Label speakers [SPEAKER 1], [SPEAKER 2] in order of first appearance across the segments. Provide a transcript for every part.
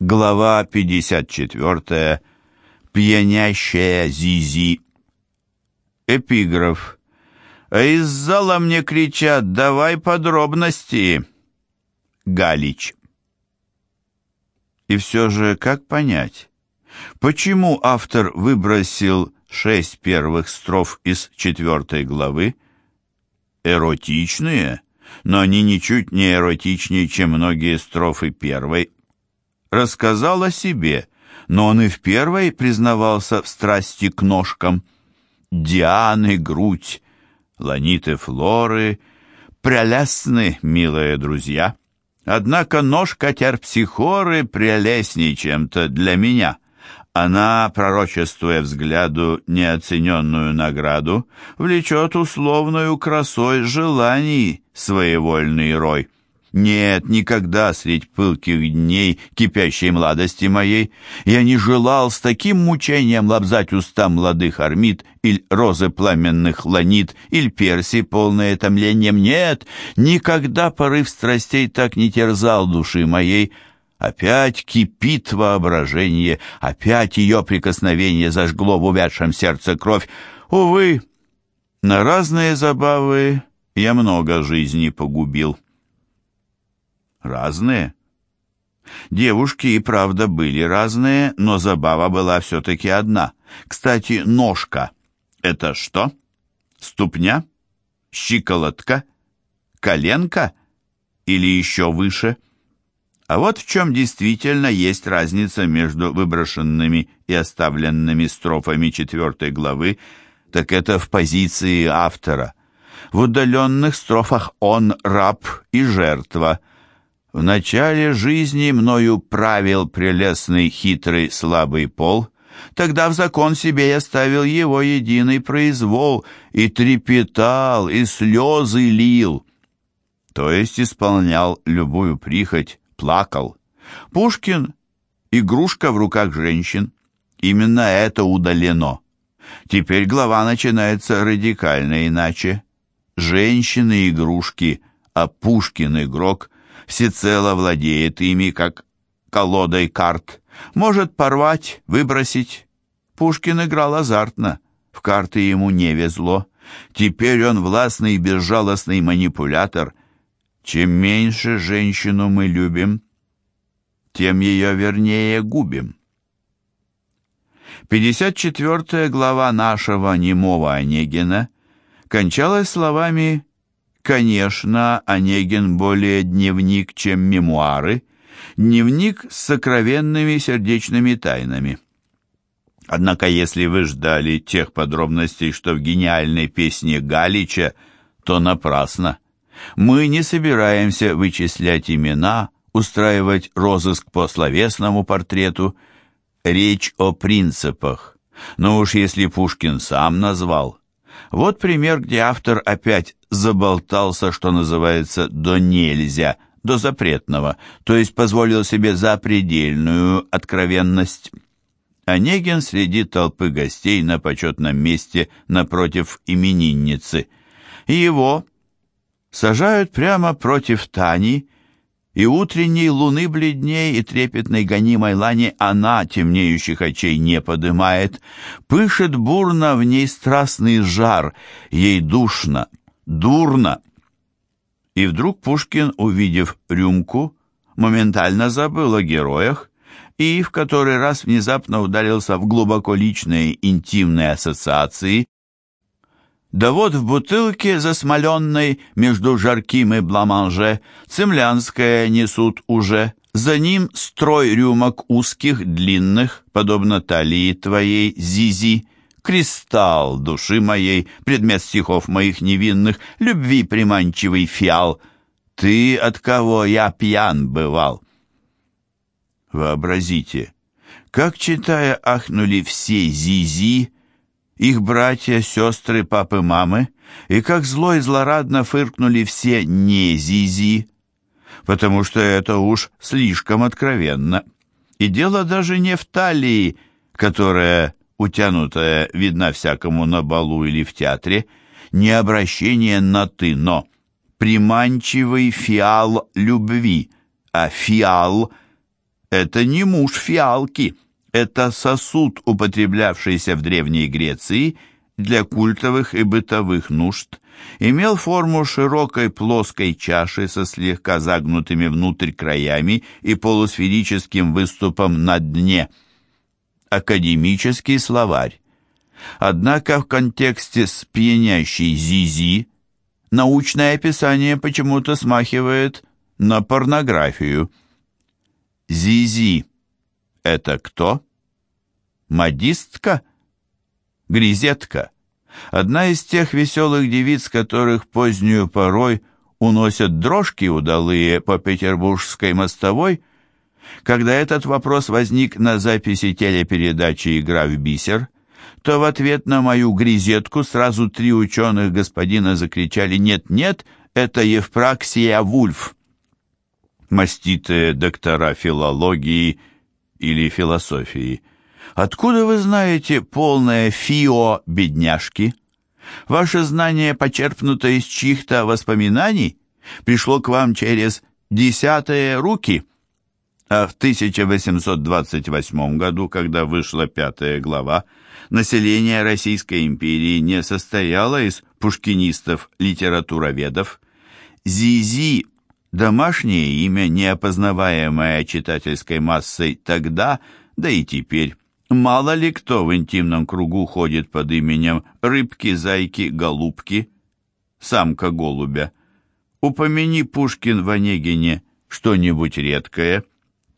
[SPEAKER 1] Глава 54. Пьянящая Зизи. Эпиграф. А из зала мне кричат «давай подробности». Галич. И все же, как понять, почему автор выбросил шесть первых строф из четвертой главы? Эротичные, но они ничуть не эротичнее, чем многие строфы первой рассказал о себе, но он и в первой признавался в страсти к ножкам. Дианы, грудь, ланиты, флоры, прелестны, милые друзья. Однако ножка терпсихоры прелестней чем-то для меня. Она, пророчествуя взгляду неоцененную награду, влечет условную красой желаний своевольный рой. Нет, никогда средь пылких дней кипящей младости моей я не желал с таким мучением лобзать уста молодых армид, или розы пламенных ланит, или перси, полные томлением. Нет, никогда порыв страстей так не терзал души моей. Опять кипит воображение, опять ее прикосновение зажгло в увядшем сердце кровь. Увы, на разные забавы я много жизни погубил разные. Девушки и правда были разные, но забава была все-таки одна. Кстати, ножка — это что? Ступня? Щиколотка? Коленка? Или еще выше? А вот в чем действительно есть разница между выброшенными и оставленными строфами четвертой главы, так это в позиции автора. В удаленных строфах он раб и жертва — в начале жизни мною правил прелестный хитрый слабый пол, Тогда в закон себе я ставил его единый произвол И трепетал, и слезы лил. То есть исполнял любую прихоть, плакал. Пушкин — игрушка в руках женщин. Именно это удалено. Теперь глава начинается радикально иначе. Женщины-игрушки, а Пушкин — игрок — всецело владеет ими, как колодой карт. Может порвать, выбросить. Пушкин играл азартно, в карты ему не везло. Теперь он властный и безжалостный манипулятор. Чем меньше женщину мы любим, тем ее вернее губим. 54 глава нашего немого Онегина кончалась словами Конечно, Онегин более дневник, чем мемуары, дневник с сокровенными сердечными тайнами. Однако, если вы ждали тех подробностей, что в гениальной песне Галича, то напрасно. Мы не собираемся вычислять имена, устраивать розыск по словесному портрету. Речь о принципах. Но уж если Пушкин сам назвал. Вот пример, где автор опять заболтался, что называется, до нельзя, до запретного, то есть позволил себе запредельную откровенность. Онегин среди толпы гостей на почетном месте напротив именинницы. Его сажают прямо против Тани, и утренней луны бледней и трепетной гонимой лани она темнеющих очей не подымает. Пышет бурно в ней страстный жар, ей душно, дурно. И вдруг Пушкин, увидев рюмку, моментально забыл о героях и в который раз внезапно ударился в глубоко личные интимные ассоциации. Да вот в бутылке засмоленной между жарким и бламанже цемлянское несут уже. За ним строй рюмок узких, длинных, подобно талии твоей, Зизи, кристалл души моей, предмет стихов моих невинных, любви приманчивый фиал. Ты, от кого я пьян бывал. Вообразите, как, читая, ахнули все Зизи, их братья, сестры, папы, мамы, и как зло и злорадно фыркнули все не Зизи, потому что это уж слишком откровенно. И дело даже не в талии, которая утянутая, видна всякому на балу или в театре, не обращение на «ты», но приманчивый фиал любви, а фиал Это не муж фиалки, это сосуд, употреблявшийся в Древней Греции для культовых и бытовых нужд, имел форму широкой плоской чаши со слегка загнутыми внутрь краями и полусферическим выступом на дне. Академический словарь. Однако в контексте с пьянящей Зизи научное описание почему-то смахивает на порнографию. Зизи — это кто? Модистка? Грезетка? Одна из тех веселых девиц, которых позднюю порой уносят дрожки удалые по петербургской мостовой? Когда этот вопрос возник на записи телепередачи «Игра в бисер», то в ответ на мою грезетку сразу три ученых господина закричали «Нет-нет, это Евпраксия Вульф!» Маститые доктора филологии или философии. Откуда вы знаете полное фио бедняжки? Ваше знание почерпнуто из чьих-то воспоминаний? Пришло к вам через десятые руки? А в 1828 году, когда вышла пятая глава, население Российской империи не состояло из пушкинистов-литературоведов. Зизи – домашнее имя, неопознаваемое читательской массой тогда, да и теперь. Мало ли кто в интимном кругу ходит под именем рыбки, зайки, голубки, самка голубя. Упомяни Пушкин в Онегине что-нибудь редкое,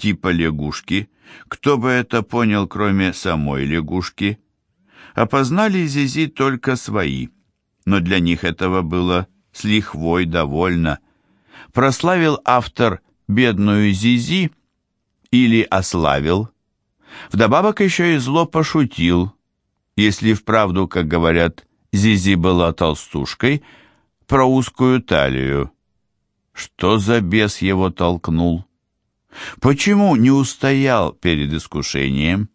[SPEAKER 1] типа лягушки, кто бы это понял, кроме самой лягушки – Опознали Зизи только свои, но для них этого было с лихвой довольно. Прославил автор бедную Зизи или ославил. Вдобавок еще и зло пошутил, если вправду, как говорят, Зизи была толстушкой, про узкую талию. Что за бес его толкнул? Почему не устоял перед искушением?